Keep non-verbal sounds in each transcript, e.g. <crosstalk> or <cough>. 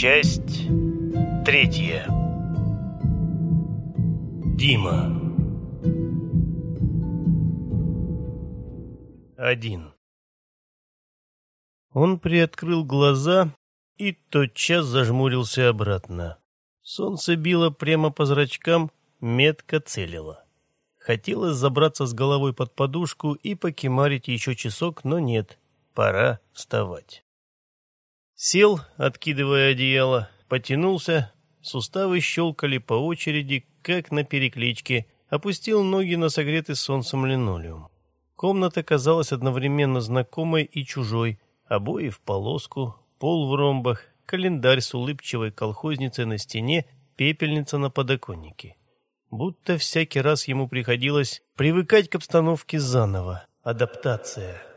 Часть третья. Дима. Один. Он приоткрыл глаза и тотчас зажмурился обратно. Солнце било прямо по зрачкам, метко целило. Хотелось забраться с головой под подушку и покемарить еще часок, но нет, пора вставать. Сел, откидывая одеяло, потянулся, суставы щелкали по очереди, как на перекличке, опустил ноги на согретый солнцем линолеум. Комната казалась одновременно знакомой и чужой, обои в полоску, пол в ромбах, календарь с улыбчивой колхозницей на стене, пепельница на подоконнике. Будто всякий раз ему приходилось привыкать к обстановке заново, адаптация.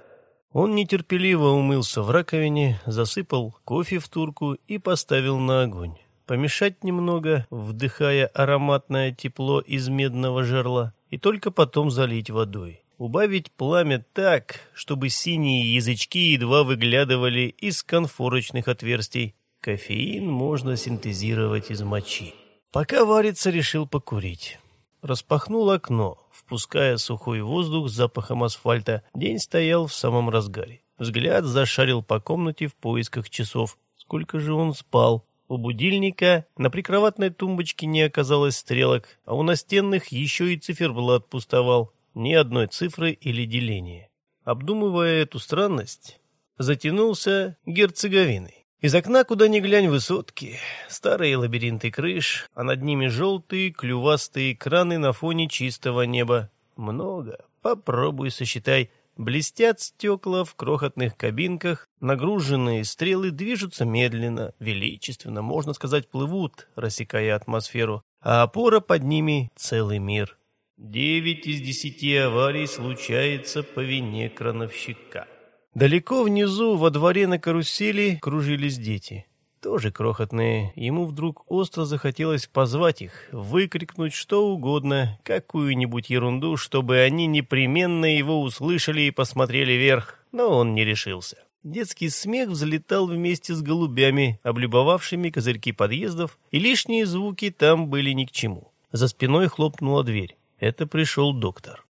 Он нетерпеливо умылся в раковине, засыпал кофе в турку и поставил на огонь. Помешать немного, вдыхая ароматное тепло из медного жерла, и только потом залить водой. Убавить пламя так, чтобы синие язычки едва выглядывали из конфорочных отверстий. Кофеин можно синтезировать из мочи. Пока варится, решил покурить. Распахнул окно, впуская сухой воздух с запахом асфальта. День стоял в самом разгаре. Взгляд зашарил по комнате в поисках часов. Сколько же он спал? У будильника на прикроватной тумбочке не оказалось стрелок, а у настенных еще и циферблат пустовал. Ни одной цифры или деления. Обдумывая эту странность, затянулся герцеговиной. Из окна, куда ни глянь, высотки, старые лабиринты крыш, а над ними желтые клювастые краны на фоне чистого неба. Много, попробуй сосчитай. Блестят стекла в крохотных кабинках, нагруженные стрелы движутся медленно, величественно, можно сказать, плывут, рассекая атмосферу, а опора под ними — целый мир. Девять из десяти аварий случается по вине крановщика. Далеко внизу, во дворе на карусели, кружились дети. Тоже крохотные. Ему вдруг остро захотелось позвать их, выкрикнуть что угодно, какую-нибудь ерунду, чтобы они непременно его услышали и посмотрели вверх. Но он не решился. Детский смех взлетал вместе с голубями, облюбовавшими козырьки подъездов, и лишние звуки там были ни к чему. За спиной хлопнула дверь. Это пришел доктор.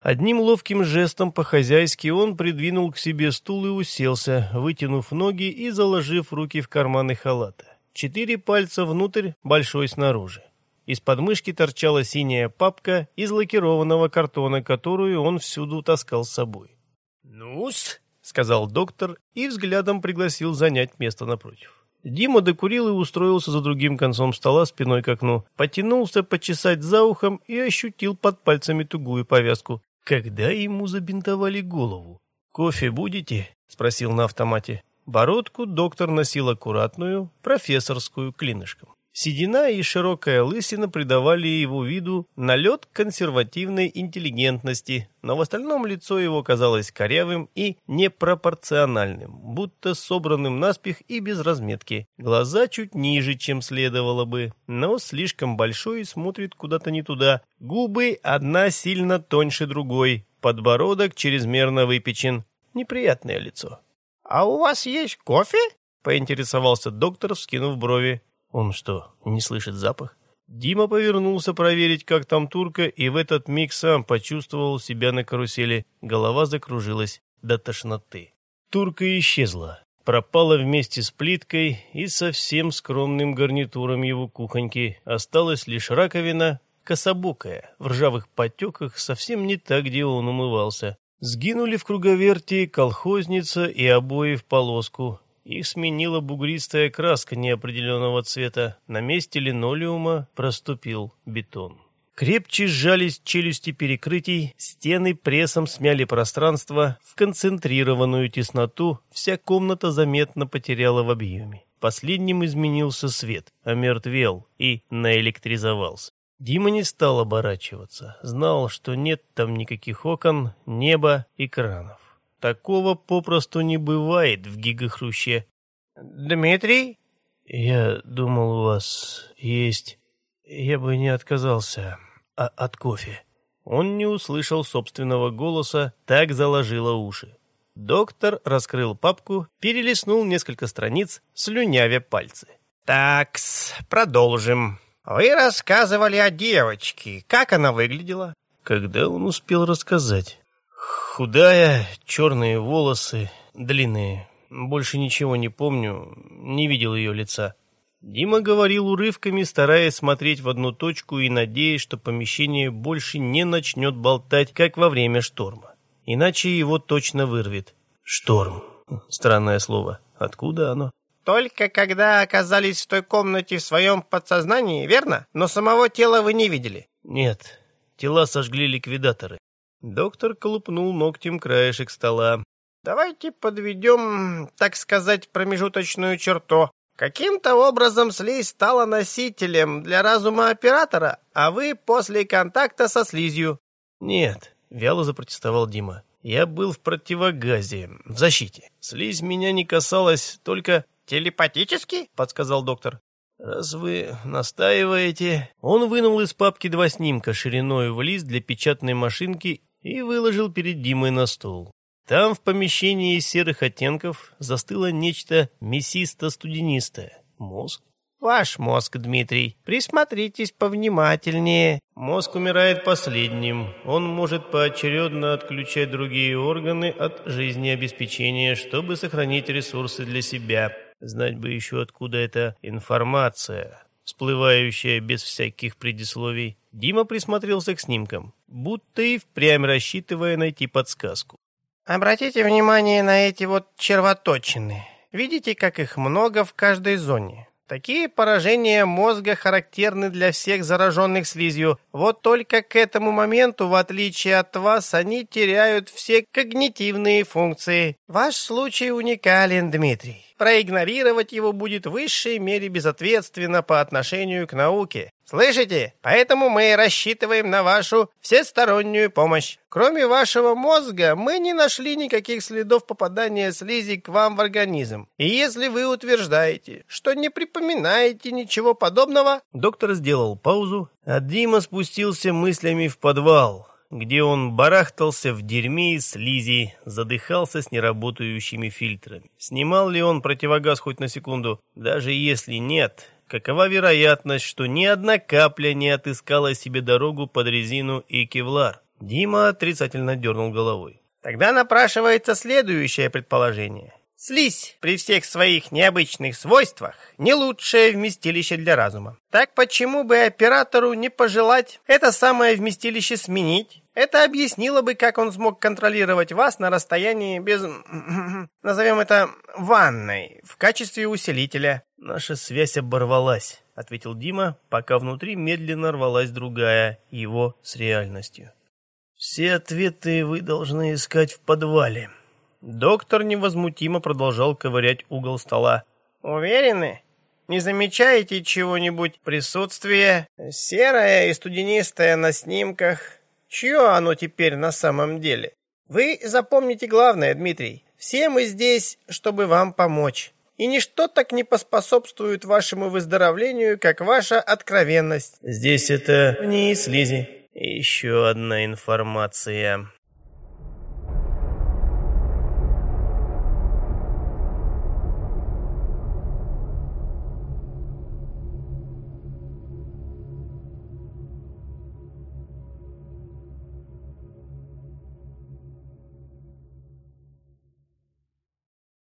Одним ловким жестом по-хозяйски он придвинул к себе стул и уселся, вытянув ноги и заложив руки в карманы халата. Четыре пальца внутрь, большой снаружи. Из подмышки торчала синяя папка из лакированного картона, которую он всюду таскал с собой. «Ну-с», — сказал доктор и взглядом пригласил занять место напротив. Дима докурил и устроился за другим концом стола спиной к окну, потянулся почесать за ухом и ощутил под пальцами тугую повязку. Когда ему забинтовали голову? «Кофе будете?» — спросил на автомате. Бородку доктор носил аккуратную, профессорскую, клинышком. Седина и широкая лысина придавали его виду налет консервативной интеллигентности, но в остальном лицо его казалось корявым и непропорциональным, будто собранным наспех и без разметки. Глаза чуть ниже, чем следовало бы, но слишком большой и смотрит куда-то не туда. Губы одна сильно тоньше другой, подбородок чрезмерно выпечен. Неприятное лицо. «А у вас есть кофе?» — поинтересовался доктор, вскинув брови. Он что, не слышит запах? Дима повернулся проверить, как там турка, и в этот миг сам почувствовал себя на карусели. Голова закружилась до тошноты. Турка исчезла, пропала вместе с плиткой и совсем скромным гарнитуром его кухоньки. Осталась лишь раковина, кособокая, в ржавых потеках, совсем не так, где он умывался. Сгинули в круговерти колхозница и обои в полоску. Их сменила бугристая краска неопределенного цвета. На месте линолеума проступил бетон. Крепче сжались челюсти перекрытий, стены прессом смяли пространство в концентрированную тесноту, вся комната заметно потеряла в объеме. Последним изменился свет, омертвел и наэлектризовался. Дима не стал оборачиваться, знал, что нет там никаких окон, неба и кранов. Такого попросту не бывает в гигахруще. «Дмитрий?» «Я думал, у вас есть... Я бы не отказался а от кофе». Он не услышал собственного голоса, так заложило уши. Доктор раскрыл папку, перелистнул несколько страниц, слюнявя пальцы. «Такс, продолжим. Вы рассказывали о девочке. Как она выглядела?» Когда он успел рассказать? Худая, черные волосы, длинные. Больше ничего не помню, не видел ее лица. Дима говорил урывками, стараясь смотреть в одну точку и надеясь, что помещение больше не начнет болтать, как во время шторма. Иначе его точно вырвет. Шторм. Странное слово. Откуда оно? Только когда оказались в той комнате в своем подсознании, верно? Но самого тела вы не видели. Нет, тела сожгли ликвидаторы. Доктор колупнул ногтем краешек стола. Давайте подведем, так сказать, промежуточную черту. Каким-то образом слизь стала носителем для разума оператора, а вы после контакта со слизью. Нет, вяло запротестовал Дима. Я был в противогазе, в защите. Слизь меня не касалась, только... «Телепатически?» — подсказал доктор. «Раз вы настаиваете...» Он вынул из папки два снимка шириной в лист для печатной машинки и выложил перед Димой на стол. Там в помещении из серых оттенков застыло нечто мясисто-студенистое. Мозг? Ваш мозг, Дмитрий. Присмотритесь повнимательнее. Мозг умирает последним. Он может поочередно отключать другие органы от жизнеобеспечения, чтобы сохранить ресурсы для себя. Знать бы еще, откуда эта информация, всплывающая без всяких предисловий. Дима присмотрелся к снимкам, будто и впрямь рассчитывая найти подсказку. Обратите внимание на эти вот червоточины. Видите, как их много в каждой зоне? Такие поражения мозга характерны для всех зараженных слизью. Вот только к этому моменту, в отличие от вас, они теряют все когнитивные функции. Ваш случай уникален, Дмитрий. Проигнорировать его будет в высшей мере безответственно по отношению к науке. Слышите? Поэтому мы рассчитываем на вашу всестороннюю помощь. Кроме вашего мозга, мы не нашли никаких следов попадания слизи к вам в организм. И если вы утверждаете, что не припоминаете ничего подобного... Доктор сделал паузу, а Дима спустился мыслями в подвал, где он барахтался в дерьме и слизи, задыхался с неработающими фильтрами. Снимал ли он противогаз хоть на секунду? Даже если нет, какова вероятность, что ни одна капля не отыскала себе дорогу под резину и кевлар? Дима отрицательно дернул головой. Тогда напрашивается следующее предположение. Слизь при всех своих необычных свойствах не лучшее вместилище для разума. Так почему бы оператору не пожелать это самое вместилище сменить? Это объяснило бы, как он смог контролировать вас на расстоянии без, <clears throat> назовем это, ванной в качестве усилителя. Наша связь оборвалась, ответил Дима, пока внутри медленно рвалась другая, его с реальностью. Все ответы вы должны искать в подвале. Доктор невозмутимо продолжал ковырять угол стола. «Уверены? Не замечаете чего-нибудь? Присутствие серое и студенистое на снимках. Чье оно теперь на самом деле? Вы запомните главное, Дмитрий. Все мы здесь, чтобы вам помочь. И ничто так не поспособствует вашему выздоровлению, как ваша откровенность. Здесь это не слизи. Еще одна информация.